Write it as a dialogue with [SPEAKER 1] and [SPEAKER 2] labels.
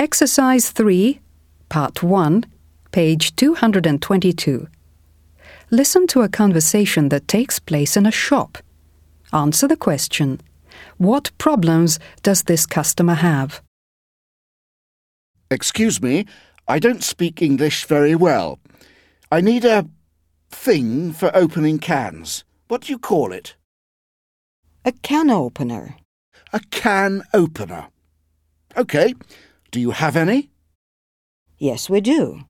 [SPEAKER 1] Exercise 3, Part 1, page 222. Listen to a conversation that takes place in a shop. Answer the question What problems does this customer have?
[SPEAKER 2] Excuse me, I don't speak English very well. I need a thing for opening cans. What do you call it?
[SPEAKER 3] A can opener.
[SPEAKER 2] A can opener. OK. Do you have any?
[SPEAKER 3] Yes, we do.